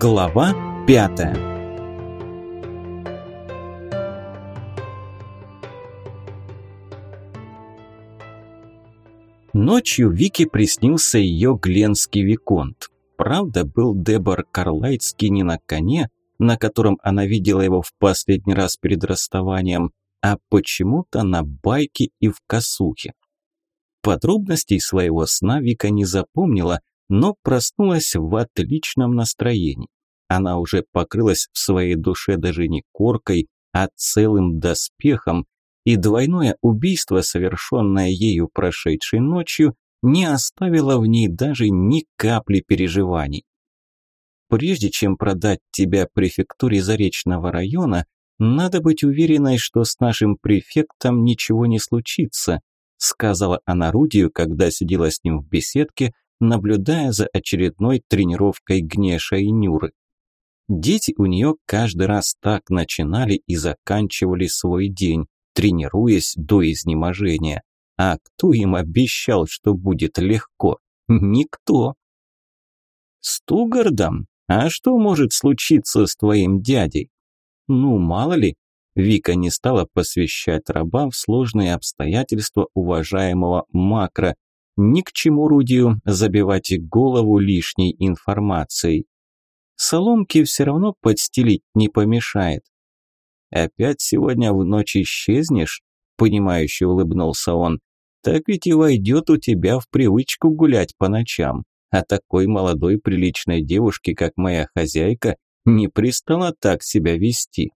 Глава пятая Ночью Вике приснился ее гленский виконт. Правда, был Дебор Карлайтский не на коне, на котором она видела его в последний раз перед расставанием, а почему-то на байке и в косухе. Подробностей своего сна Вика не запомнила, но проснулась в отличном настроении. Она уже покрылась в своей душе даже не коркой, а целым доспехом, и двойное убийство, совершенное ею прошедшей ночью, не оставило в ней даже ни капли переживаний. Прежде чем продать тебя префектуре Заречного района, надо быть уверенной, что с нашим префектом ничего не случится, сказала она Рудию, когда сидела с ним в беседке, наблюдая за очередной тренировкой Гнеша и Нюры. Дети у нее каждый раз так начинали и заканчивали свой день, тренируясь до изнеможения. А кто им обещал, что будет легко? Никто. С Тугардом? А что может случиться с твоим дядей? Ну, мало ли. Вика не стала посвящать раба в сложные обстоятельства уважаемого макро. Ни к чему Рудию забивать голову лишней информацией. Соломки все равно подстелить не помешает. «Опять сегодня в ночь исчезнешь?» – понимающе улыбнулся он. «Так ведь и войдет у тебя в привычку гулять по ночам. А такой молодой приличной девушке, как моя хозяйка, не пристало так себя вести».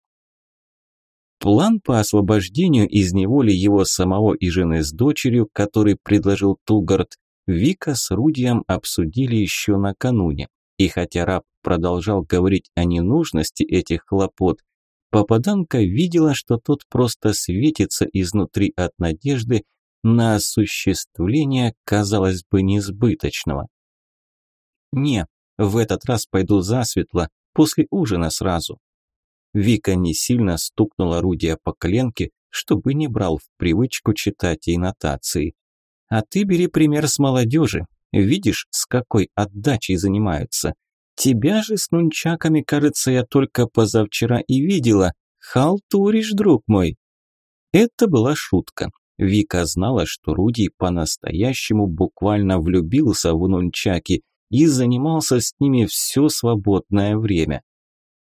План по освобождению из неволи его самого и жены с дочерью, который предложил Тугард, Вика с Рудием обсудили еще накануне. И хотя раб продолжал говорить о ненужности этих хлопот, попаданка видела, что тот просто светится изнутри от надежды на осуществление, казалось бы, несбыточного. «Не, в этот раз пойду засветло, после ужина сразу». Вика не сильно стукнула Рудия по коленке, чтобы не брал в привычку читать ей нотации. «А ты бери пример с молодежи. Видишь, с какой отдачей занимаются. Тебя же с нунчаками, кажется, я только позавчера и видела. Халтуришь, друг мой. Это была шутка. Вика знала, что Руди по-настоящему буквально влюбился в нунчаки и занимался с ними все свободное время.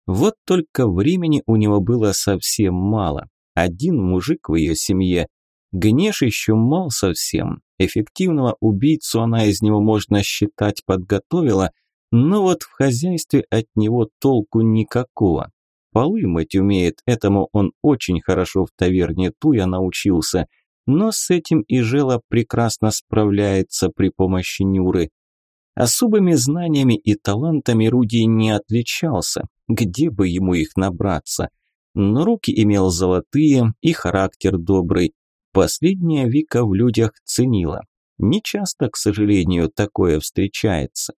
Вот только времени у него было совсем мало. Один мужик в ее семье. Гнеш еще мал совсем. Эффективного убийцу она из него, можно считать, подготовила, но вот в хозяйстве от него толку никакого. Полы мыть умеет, этому он очень хорошо в таверне Туя научился, но с этим и Жела прекрасно справляется при помощи Нюры. Особыми знаниями и талантами Руди не отличался, где бы ему их набраться. Но руки имел золотые и характер добрый. Последняя Вика в людях ценила. Не часто, к сожалению, такое встречается.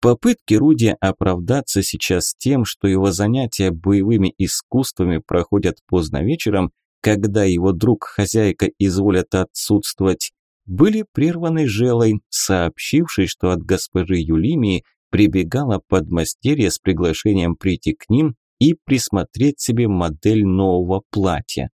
Попытки Руди оправдаться сейчас тем, что его занятия боевыми искусствами проходят поздно вечером, когда его друг-хозяйка изволят отсутствовать, были прерваны Желой, сообщившей, что от госпожи Юлимии прибегала подмастерье с приглашением прийти к ним и присмотреть себе модель нового платья.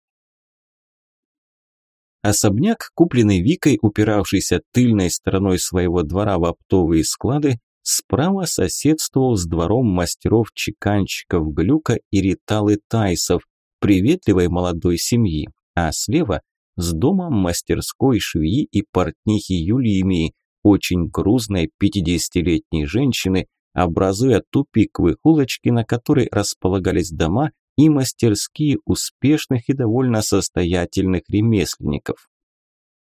Особняк, купленный Викой, упиравшийся тыльной стороной своего двора в оптовые склады, справа соседствовал с двором мастеров-чеканщиков Глюка и Риталы Тайсов, приветливой молодой семьи, а слева – с домом мастерской швеи и портнихи Юлимии, очень грузной 50-летней женщины, образуя тупик в их улочке, на которой располагались дома и мастерские успешных и довольно состоятельных ремесленников.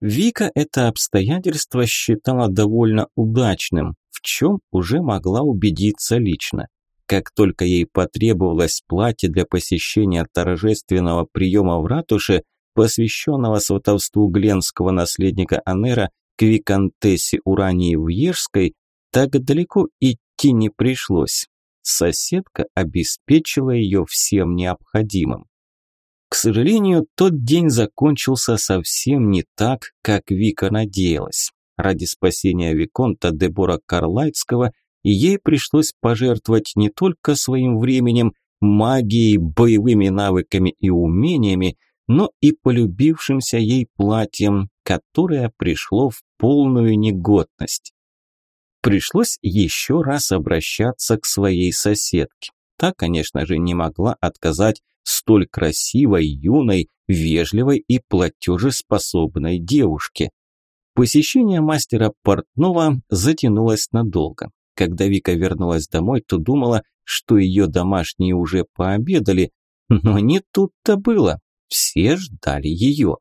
Вика это обстоятельство считала довольно удачным, в чем уже могла убедиться лично. Как только ей потребовалось платье для посещения торжественного приема в ратуше, посвященного сватовству гленского наследника Анера к виконтессе Урании Вьежской, так далеко идти не пришлось. Соседка обеспечила ее всем необходимым. К сожалению, тот день закончился совсем не так, как Вика надеялась. Ради спасения Виконта Дебора Карлайтского ей пришлось пожертвовать не только своим временем, магией, боевыми навыками и умениями, но и полюбившимся ей платьем, которое пришло в полную негодность. Пришлось еще раз обращаться к своей соседке. Та, конечно же, не могла отказать столь красивой, юной, вежливой и платежеспособной девушке. Посещение мастера портного затянулось надолго. Когда Вика вернулась домой, то думала, что ее домашние уже пообедали, но не тут-то было. Все ждали ее.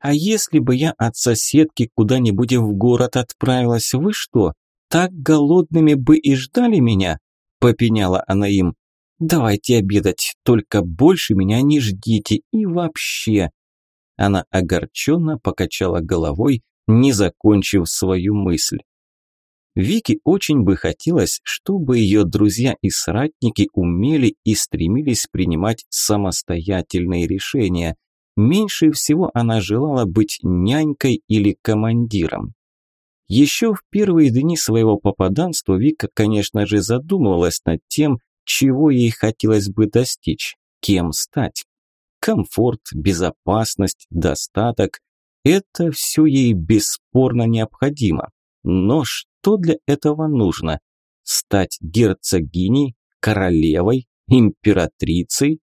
А если бы я от соседки куда-нибудь в город отправилась, вы что, так голодными бы и ждали меня? Попеняла она им. Давайте обедать, только больше меня не ждите и вообще. Она огорченно покачала головой, не закончив свою мысль. Вике очень бы хотелось, чтобы ее друзья и соратники умели и стремились принимать самостоятельные решения. Меньше всего она желала быть нянькой или командиром. Еще в первые дни своего попаданства Вика, конечно же, задумывалась над тем, чего ей хотелось бы достичь, кем стать. Комфорт, безопасность, достаток – это все ей бесспорно необходимо. Но что для этого нужно? Стать герцогиней, королевой, императрицей?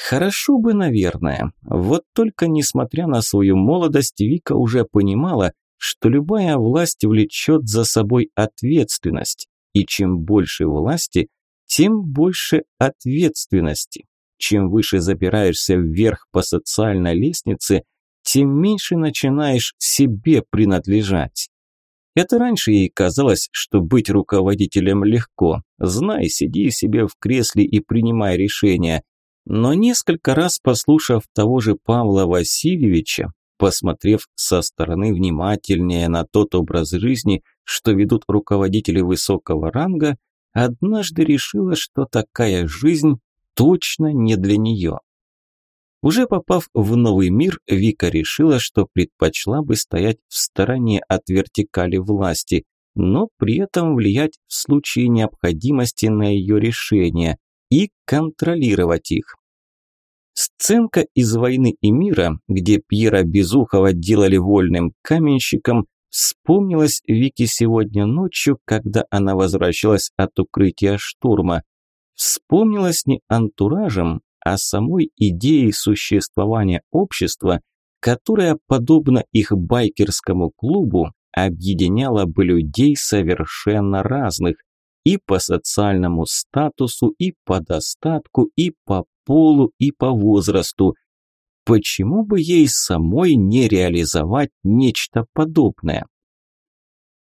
Хорошо бы, наверное. Вот только несмотря на свою молодость, Вика уже понимала, что любая власть влечет за собой ответственность. И чем больше власти, тем больше ответственности. Чем выше забираешься вверх по социальной лестнице, тем меньше начинаешь себе принадлежать. Это раньше ей казалось, что быть руководителем легко. Знай, сиди себе в кресле и принимай решения. Но несколько раз послушав того же Павла Васильевича, посмотрев со стороны внимательнее на тот образ жизни, что ведут руководители высокого ранга, однажды решила, что такая жизнь точно не для нее. Уже попав в новый мир, Вика решила, что предпочла бы стоять в стороне от вертикали власти, но при этом влиять в случае необходимости на ее решения и контролировать их. Сценка из «Войны и мира», где Пьера Безухова делали вольным каменщиком, вспомнилась Вике сегодня ночью, когда она возвращалась от укрытия штурма. Вспомнилась не антуражем, а самой идеей существования общества, которое, подобно их байкерскому клубу, объединяло бы людей совершенно разных и по социальному статусу, и по достатку, и по полу, и по возрасту. Почему бы ей самой не реализовать нечто подобное?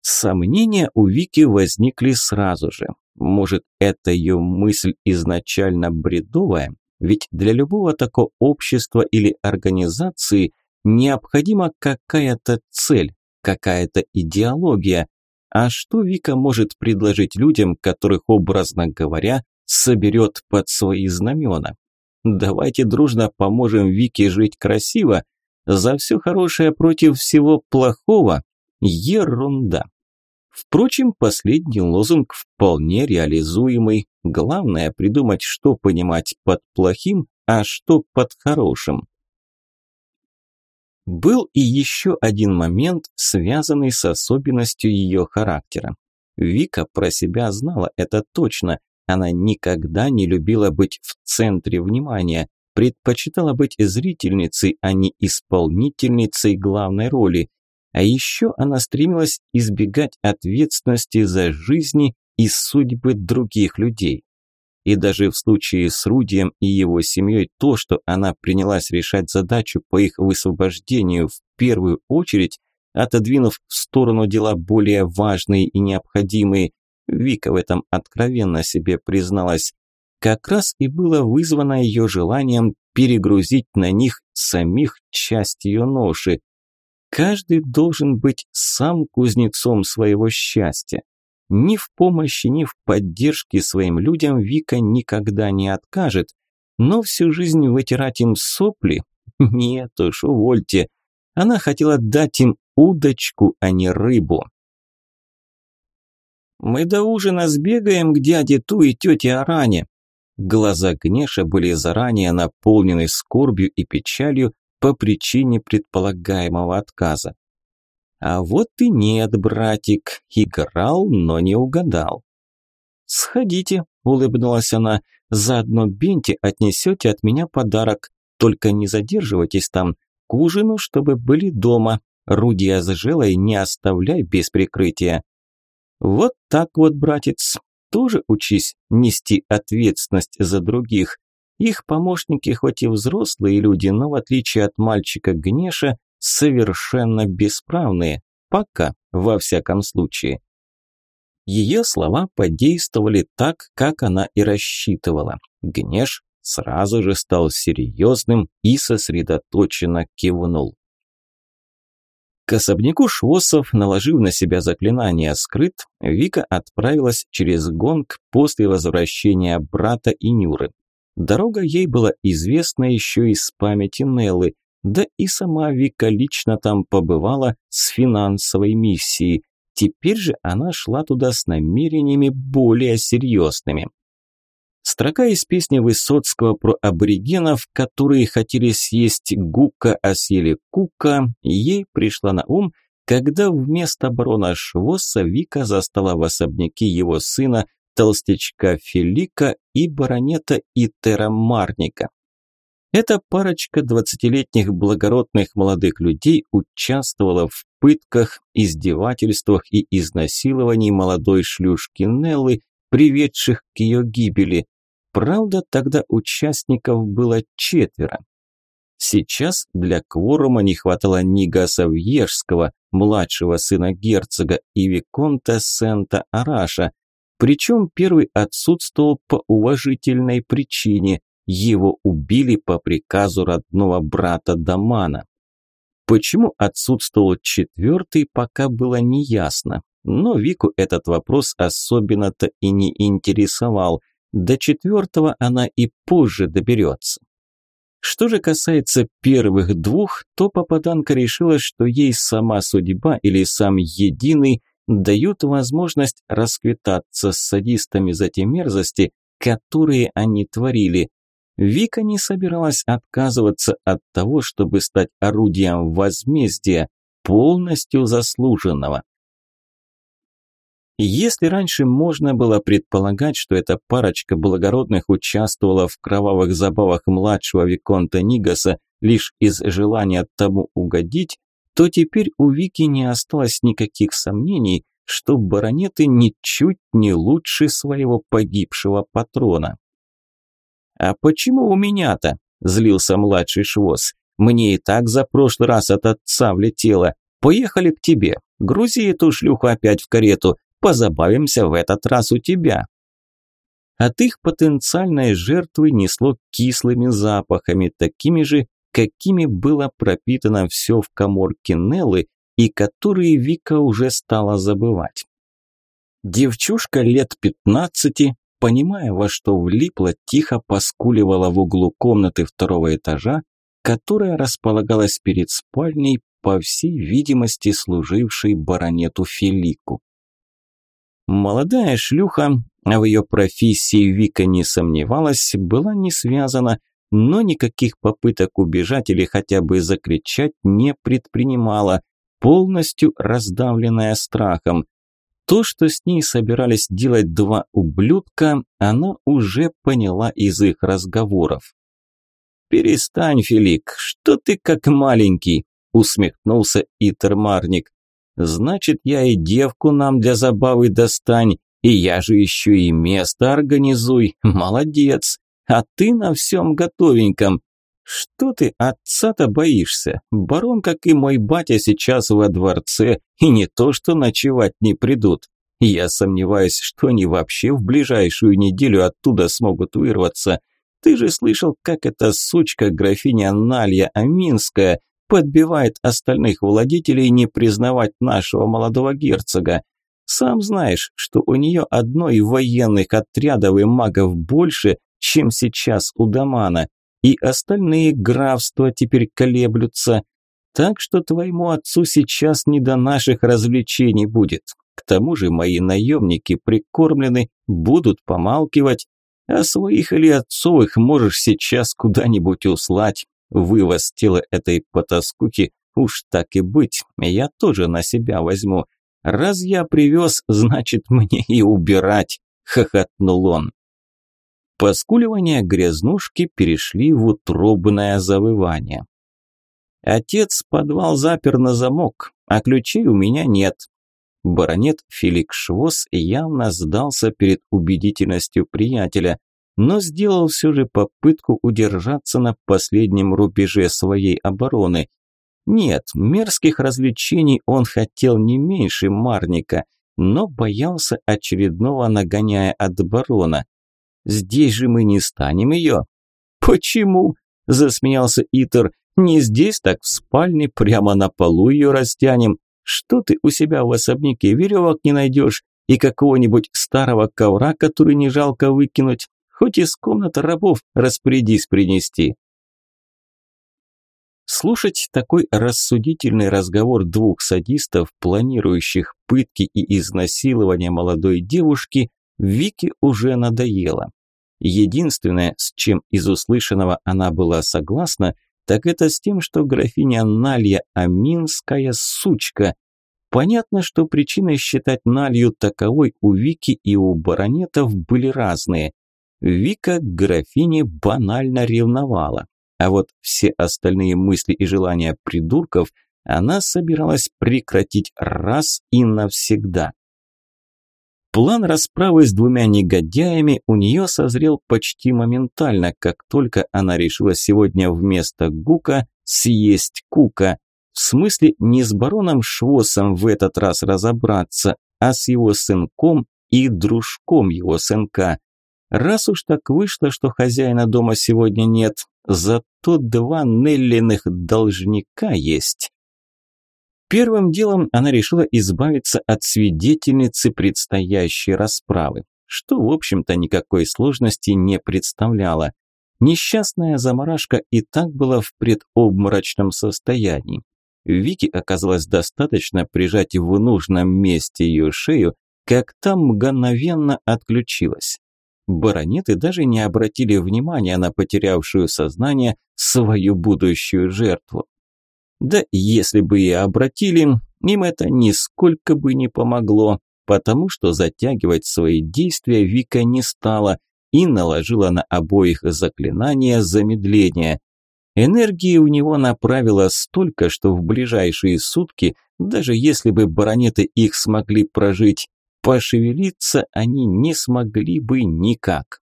Сомнения у Вики возникли сразу же. Может, это ее мысль изначально бредовая? Ведь для любого такого общества или организации необходима какая-то цель, какая-то идеология. А что Вика может предложить людям, которых, образно говоря, соберет под свои знамена? Давайте дружно поможем Вике жить красиво. За все хорошее против всего плохого. Ерунда. Впрочем, последний лозунг вполне реализуемый. Главное придумать, что понимать под плохим, а что под хорошим. Был и еще один момент, связанный с особенностью ее характера. Вика про себя знала это точно. Она никогда не любила быть в центре внимания, предпочитала быть зрительницей, а не исполнительницей главной роли. А еще она стремилась избегать ответственности за жизни и судьбы других людей. И даже в случае с Рудием и его семьей то, что она принялась решать задачу по их высвобождению в первую очередь, отодвинув в сторону дела более важные и необходимые, Вика в этом откровенно себе призналась, как раз и было вызвано ее желанием перегрузить на них самих часть ее ноши, Каждый должен быть сам кузнецом своего счастья. Ни в помощи, ни в поддержке своим людям Вика никогда не откажет, но всю жизнь вытирать им сопли? Нет уж, увольте. Она хотела дать им удочку, а не рыбу. Мы до ужина сбегаем к дяде Ту и тете Аране. Глаза Гнеша были заранее наполнены скорбью и печалью по причине предполагаемого отказа. А вот и нет, братик, играл, но не угадал. «Сходите», – улыбнулась она, – «заодно Бенте отнесете от меня подарок, только не задерживайтесь там, к ужину, чтобы были дома, Рудия с Желой не оставляй без прикрытия». Вот так вот, братец, тоже учись нести ответственность за других. Их помощники хоть и взрослые люди, но в отличие от мальчика Гнеша, совершенно бесправные. Пока, во всяком случае. Ее слова подействовали так, как она и рассчитывала. Гнеш сразу же стал серьезным и сосредоточенно кивнул. К особняку Швосов, наложив на себя заклинание «Скрыт», Вика отправилась через гонг после возвращения брата и Нюры. Дорога ей была известна еще из памяти Неллы, да и сама Вика лично там побывала с финансовой миссией. Теперь же она шла туда с намерениями более серьезными. Строка из песни Высоцкого про аборигенов, которые хотели съесть гука, а съели кука, ей пришла на ум, когда вместо барона Швосса Вика застала в особняке его сына, толстячка Филика и баронета Итера Марника. Эта парочка двадцатилетних благородных молодых людей участвовала в пытках, издевательствах и изнасиловании молодой шлюшки Неллы, приведших к ее гибели. Правда, тогда участников было четверо. Сейчас для кворума не хватало Нига Савьежского, младшего сына герцога, и Виконта Сента-Араша. Причем первый отсутствовал по уважительной причине. Его убили по приказу родного брата Дамана. Почему отсутствовал четвертый, пока было неясно. Но Вику этот вопрос особенно-то и не интересовал – до четвертого она и позже доберется. Что же касается первых двух, то попаданка решила, что ей сама судьба или сам единый дают возможность расквитаться с садистами за те мерзости, которые они творили. Вика не собиралась отказываться от того, чтобы стать орудием возмездия, полностью заслуженного. Если раньше можно было предполагать, что эта парочка благородных участвовала в кровавых забавах младшего Виконта Нигаса лишь из желания тому угодить, то теперь у Вики не осталось никаких сомнений, что баронеты ничуть не лучше своего погибшего патрона. «А почему у меня-то?» – злился младший швоз. «Мне и так за прошлый раз от отца влетело. Поехали к тебе. Грузи эту шлюху опять в карету позабавимся в этот раз у тебя». От их потенциальной жертвы несло кислыми запахами, такими же, какими было пропитано все в коморке Неллы и которые Вика уже стала забывать. Девчушка лет пятнадцати, понимая, во что влипла, тихо поскуливала в углу комнаты второго этажа, которая располагалась перед спальней, по всей видимости, служившей баронету Фелику. Молодая шлюха, а в ее профессии Вика не сомневалась, была не связана, но никаких попыток убежать или хотя бы закричать не предпринимала, полностью раздавленная страхом. То, что с ней собирались делать два ублюдка, она уже поняла из их разговоров. «Перестань, Филик, что ты как маленький?» – усмехнулся Итермарник. Значит, я и девку нам для забавы достань, и я же еще и место организуй. Молодец. А ты на всем готовеньком. Что ты отца-то боишься? Барон, как и мой батя, сейчас во дворце, и не то, что ночевать не придут. Я сомневаюсь, что они вообще в ближайшую неделю оттуда смогут вырваться. Ты же слышал, как эта сучка графиня Налья Аминская подбивает остальных владетелей не признавать нашего молодого герцога. Сам знаешь, что у нее одной военных отрядов и магов больше, чем сейчас у Дамана, и остальные графства теперь колеблются. Так что твоему отцу сейчас не до наших развлечений будет. К тому же мои наемники прикормлены, будут помалкивать, а своих или отцовых можешь сейчас куда-нибудь услать. Вывоз тела этой потаскухи уж так и быть, я тоже на себя возьму. Раз я привез, значит мне и убирать, хохотнул он. Поскуливания грязнушки перешли в утробное завывание. Отец подвал запер на замок, а ключей у меня нет. Баронет Феликс Швос явно сдался перед убедительностью приятеля, но сделал все же попытку удержаться на последнем рубеже своей обороны. Нет, мерзких развлечений он хотел не меньше Марника, но боялся очередного нагоняя от барона. Здесь же мы не станем ее. Почему? Засмеялся Итер. Не здесь, так в спальне, прямо на полу ее растянем. Что ты у себя в особняке веревок не найдешь и какого-нибудь старого ковра, который не жалко выкинуть? Хоть из комнаты рабов распорядись принести. Слушать такой рассудительный разговор двух садистов, планирующих пытки и изнасилование молодой девушки, Вике уже надоело. Единственное, с чем из услышанного она была согласна, так это с тем, что графиня Налья Аминская сучка. Понятно, что причиной считать Налью таковой у Вики и у баронетов были разные. Вика к графине банально ревновала, а вот все остальные мысли и желания придурков она собиралась прекратить раз и навсегда. План расправы с двумя негодяями у нее созрел почти моментально, как только она решила сегодня вместо Гука съесть Кука. В смысле не с бароном Швосом в этот раз разобраться, а с его сынком и дружком его сынка. Раз уж так вышло, что хозяина дома сегодня нет, зато два Неллиных должника есть. Первым делом она решила избавиться от свидетельницы предстоящей расправы, что, в общем-то, никакой сложности не представляло. Несчастная заморашка и так была в предобморочном состоянии. Вики оказалось достаточно прижать в нужном месте ее шею, как там мгновенно отключилась. Баронеты даже не обратили внимания на потерявшую сознание свою будущую жертву. Да если бы и обратили, им это нисколько бы не помогло, потому что затягивать свои действия Вика не стала и наложила на обоих заклинания замедления. Энергии у него направила столько, что в ближайшие сутки, даже если бы баронеты их смогли прожить, пошевелиться они не смогли бы никак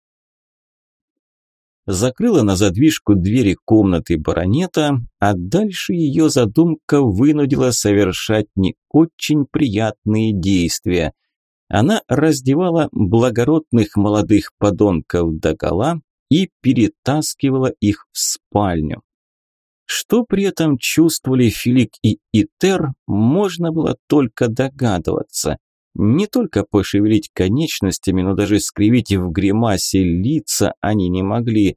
закрыла на задвижку двери комнаты баронета, а дальше ее задумка вынудила совершать не очень приятные действия. Она раздевала благородных молодых подонков догола и перетаскивала их в спальню. Что при этом чувствовали Филик и Итер, можно было только догадываться. Не только пошевелить конечностями, но даже скривить в гримасе лица они не могли.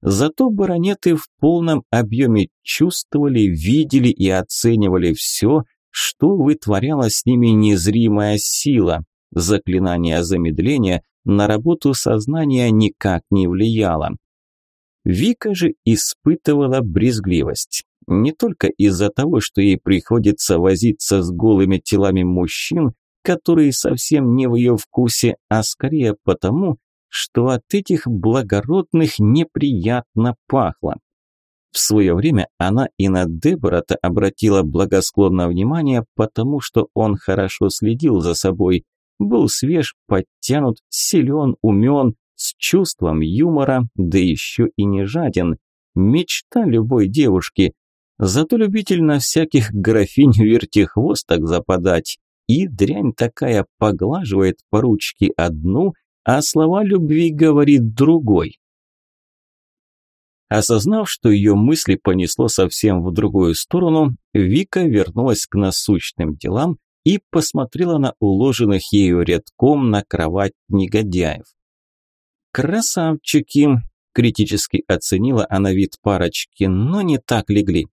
Зато баронеты в полном объеме чувствовали, видели и оценивали все, что вытворяла с ними незримая сила. Заклинание замедления на работу сознания никак не влияло. Вика же испытывала брезгливость. Не только из-за того, что ей приходится возиться с голыми телами мужчин, которые совсем не в ее вкусе, а скорее потому, что от этих благородных неприятно пахло. В свое время она и на Дебора-то обратила благосклонное внимание, потому что он хорошо следил за собой, был свеж, подтянут, силен, умен, с чувством юмора, да еще и не жаден. Мечта любой девушки. Зато любитель на всяких графинь вертихвосток западать. И дрянь такая поглаживает по ручке одну, а слова любви говорит другой. Осознав, что ее мысли понесло совсем в другую сторону, Вика вернулась к насущным делам и посмотрела на уложенных ею рядком на кровать негодяев. «Красавчики!» – критически оценила она вид парочки, но не так легли.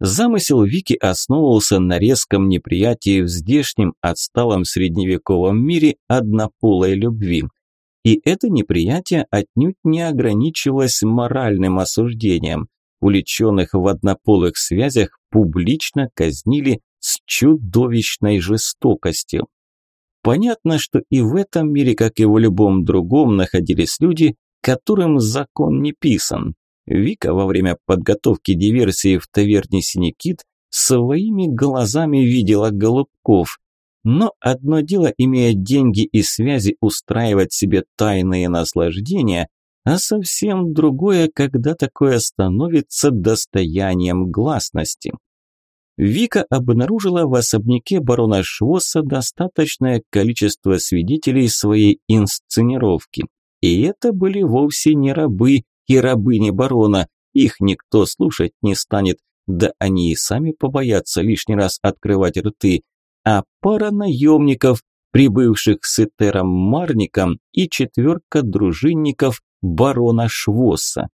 Замысел Вики основывался на резком неприятии в здешнем отсталом средневековом мире однополой любви. И это неприятие отнюдь не ограничивалось моральным осуждением. Уличенных в однополых связях публично казнили с чудовищной жестокостью. Понятно, что и в этом мире, как и в любом другом, находились люди, которым закон не писан. Вика во время подготовки диверсии в таверне «Синикит» своими глазами видела голубков. Но одно дело, имея деньги и связи, устраивать себе тайные наслаждения, а совсем другое, когда такое становится достоянием гласности. Вика обнаружила в особняке барона Швосса достаточное количество свидетелей своей инсценировки. И это были вовсе не рабы и рабыни барона, их никто слушать не станет, да они и сами побоятся лишний раз открывать рты, а пара наемников, прибывших с Этером Марником и четверка дружинников барона Швосса.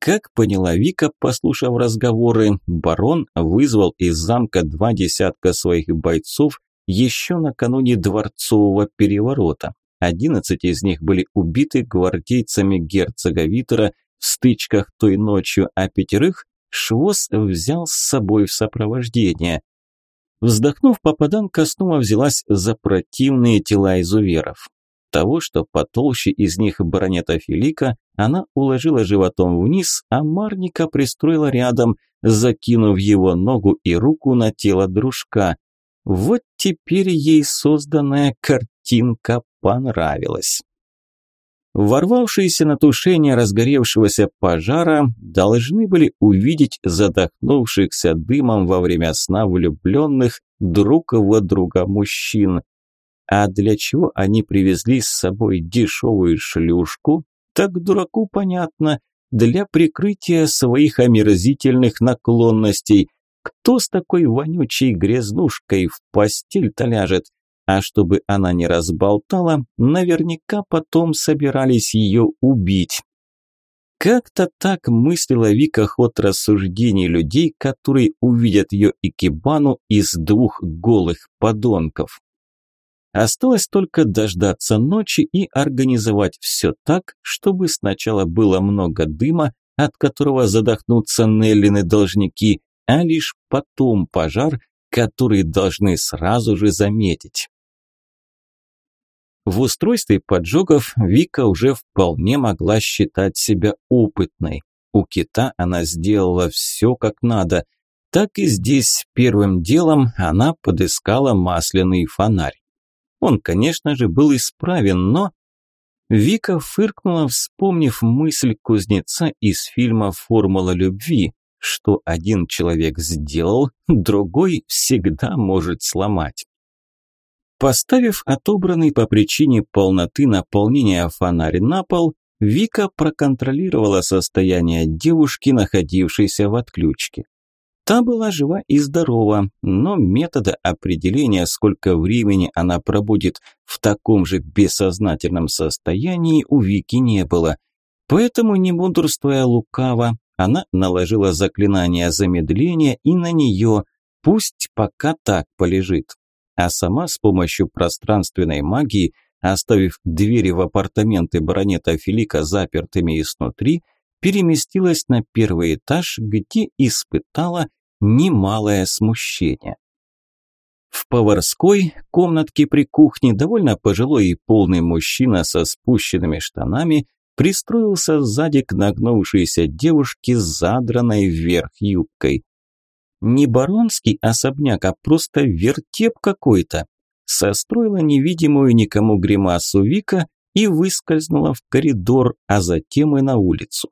Как поняла Вика, послушав разговоры, барон вызвал из замка два десятка своих бойцов еще накануне дворцового переворота. Одиннадцать из них были убиты гвардейцами герцога Витера в стычках той ночью, а пятерых Швоз взял с собой в сопровождение. Вздохнув, попаданка снова взялась за противные тела изуверов. Того, что потолще из них баронета Филика, она уложила животом вниз, а Марника пристроила рядом, закинув его ногу и руку на тело дружка. Вот теперь ей созданная картинка понравилась. Ворвавшиеся на тушение разгоревшегося пожара должны были увидеть задохнувшихся дымом во время сна влюбленных друг во друга мужчин. А для чего они привезли с собой дешевую шлюшку? Так дураку понятно, для прикрытия своих омерзительных наклонностей. Кто с такой вонючей грязнушкой в постель-то ляжет? А чтобы она не разболтала, наверняка потом собирались ее убить. Как-то так мыслила Вика ход рассуждений людей, которые увидят ее икебану из двух голых подонков. Осталось только дождаться ночи и организовать все так, чтобы сначала было много дыма, от которого задохнутся Неллины должники, а лишь потом пожар, который должны сразу же заметить. В устройстве поджогов Вика уже вполне могла считать себя опытной. У кита она сделала все как надо. Так и здесь первым делом она подыскала масляный фонарь. Он, конечно же, был исправен, но... Вика фыркнула, вспомнив мысль кузнеца из фильма «Формула любви», что один человек сделал, другой всегда может сломать. Поставив отобранный по причине полноты наполнения фонарь на пол, Вика проконтролировала состояние девушки, находившейся в отключке. Та была жива и здорова, но метода определения, сколько времени она пробудет в таком же бессознательном состоянии, у Вики не было. Поэтому, не мудрствуя лукаво, она наложила заклинание замедления и на нее, пусть пока так полежит. А сама с помощью пространственной магии, оставив двери в апартаменты баронета Филика запертыми изнутри, переместилась на первый этаж, где испытала немалое смущение. В поварской комнатке при кухне довольно пожилой и полный мужчина со спущенными штанами пристроился сзади к нагнувшейся девушке задранной вверх юбкой. Не баронский особняк, а просто вертеп какой-то. Состроила невидимую никому гримасу Вика и выскользнула в коридор, а затем и на улицу.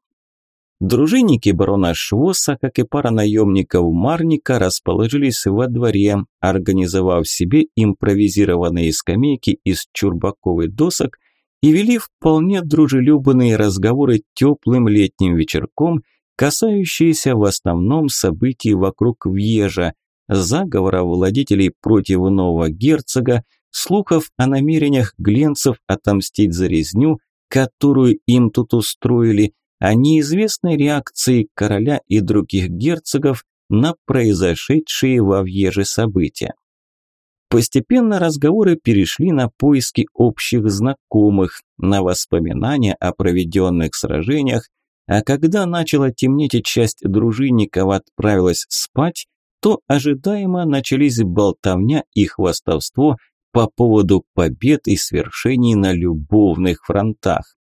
Дружинники барона Швоса, как и пара наемников Марника, расположились во дворе, организовав себе импровизированные скамейки из чурбаковых досок и вели вполне дружелюбные разговоры теплым летним вечерком, касающиеся в основном событий вокруг Вьежа, заговора владетелей против нового герцога, слухов о намерениях гленцев отомстить за резню, которую им тут устроили, о неизвестной реакции короля и других герцогов на произошедшие во Вьеже события. Постепенно разговоры перешли на поиски общих знакомых, на воспоминания о проведенных сражениях, а когда начало темнеть и часть дружинников отправилась спать, то ожидаемо начались болтовня и хвастовство по поводу побед и свершений на любовных фронтах.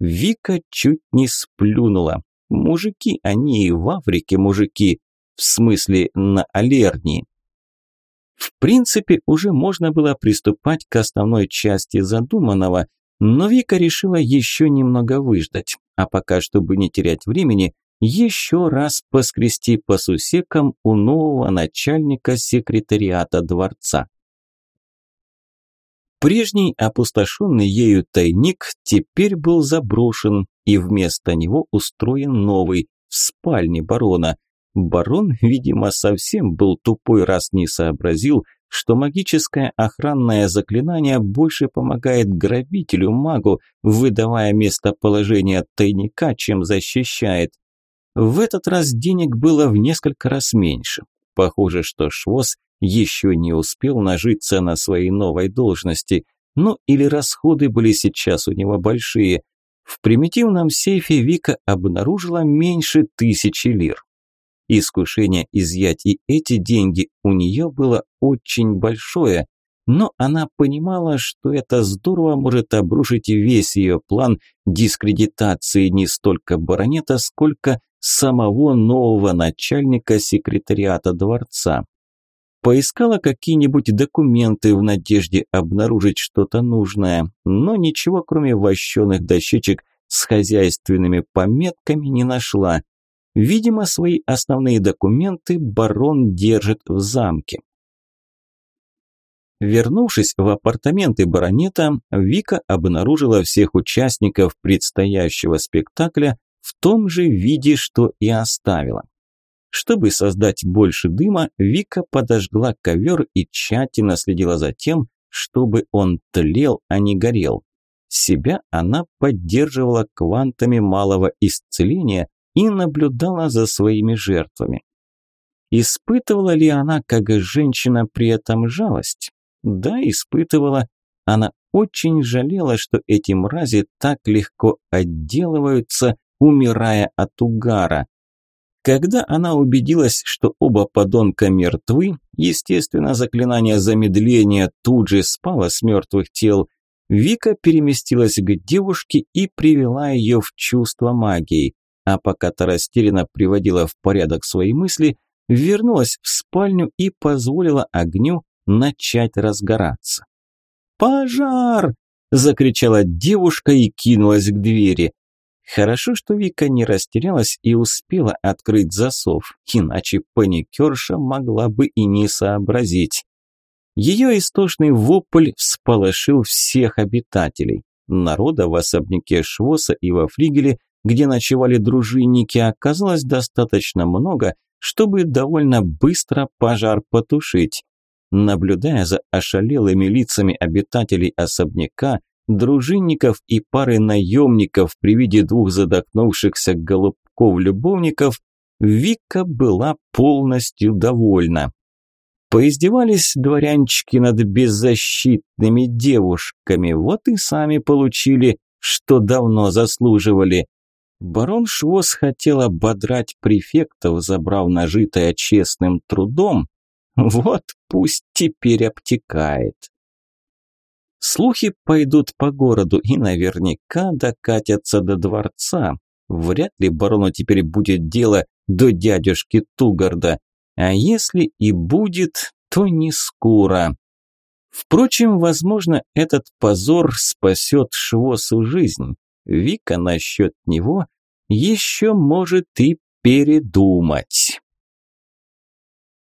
Вика чуть не сплюнула. Мужики, они и в Африке мужики, в смысле на Алернии. В принципе, уже можно было приступать к основной части задуманного, но Вика решила еще немного выждать, а пока, чтобы не терять времени, еще раз поскрести по сусекам у нового начальника секретариата дворца. Прежний опустошенный ею тайник теперь был заброшен, и вместо него устроен новый, в спальне барона. Барон, видимо, совсем был тупой, раз не сообразил, что магическое охранное заклинание больше помогает грабителю-магу, выдавая местоположение тайника, чем защищает. В этот раз денег было в несколько раз меньше. Похоже, что Швоз еще не успел нажиться на своей новой должности, ну или расходы были сейчас у него большие. В примитивном сейфе Вика обнаружила меньше тысячи лир. Искушение изъять и эти деньги у нее было очень большое, но она понимала, что это здорово может обрушить весь ее план дискредитации не столько баронета, сколько самого нового начальника секретариата дворца. Поискала какие-нибудь документы в надежде обнаружить что-то нужное, но ничего кроме вощеных дощечек с хозяйственными пометками не нашла. Видимо, свои основные документы барон держит в замке. Вернувшись в апартаменты баронета, Вика обнаружила всех участников предстоящего спектакля в том же виде, что и оставила. Чтобы создать больше дыма, Вика подожгла ковер и тщательно следила за тем, чтобы он тлел, а не горел. Себя она поддерживала квантами малого исцеления и наблюдала за своими жертвами. Испытывала ли она, как женщина, при этом жалость? Да, испытывала. Она очень жалела, что эти мрази так легко отделываются, умирая от угара. Когда она убедилась, что оба подонка мертвы, естественно, заклинание замедления тут же спало с мертвых тел, Вика переместилась к девушке и привела ее в чувство магии, а пока та приводила в порядок свои мысли, вернулась в спальню и позволила огню начать разгораться. «Пожар!» – закричала девушка и кинулась к двери. Хорошо, что Вика не растерялась и успела открыть засов, иначе паникерша могла бы и не сообразить. Ее истошный вопль всполошил всех обитателей. Народа в особняке Швоса и во флигеле, где ночевали дружинники, оказалось достаточно много, чтобы довольно быстро пожар потушить. Наблюдая за ошалелыми лицами обитателей особняка, дружинников и пары наемников при виде двух задохнувшихся голубков-любовников, Вика была полностью довольна. Поиздевались дворянчики над беззащитными девушками, вот и сами получили, что давно заслуживали. Барон Швоз хотел ободрать префектов, забрав нажитое честным трудом. Вот пусть теперь обтекает. Слухи пойдут по городу и наверняка докатятся до дворца. Вряд ли барону теперь будет дело до дядюшки Тугарда. А если и будет, то не скоро. Впрочем, возможно, этот позор спасет Швосу жизнь. Вика насчет него еще может и передумать.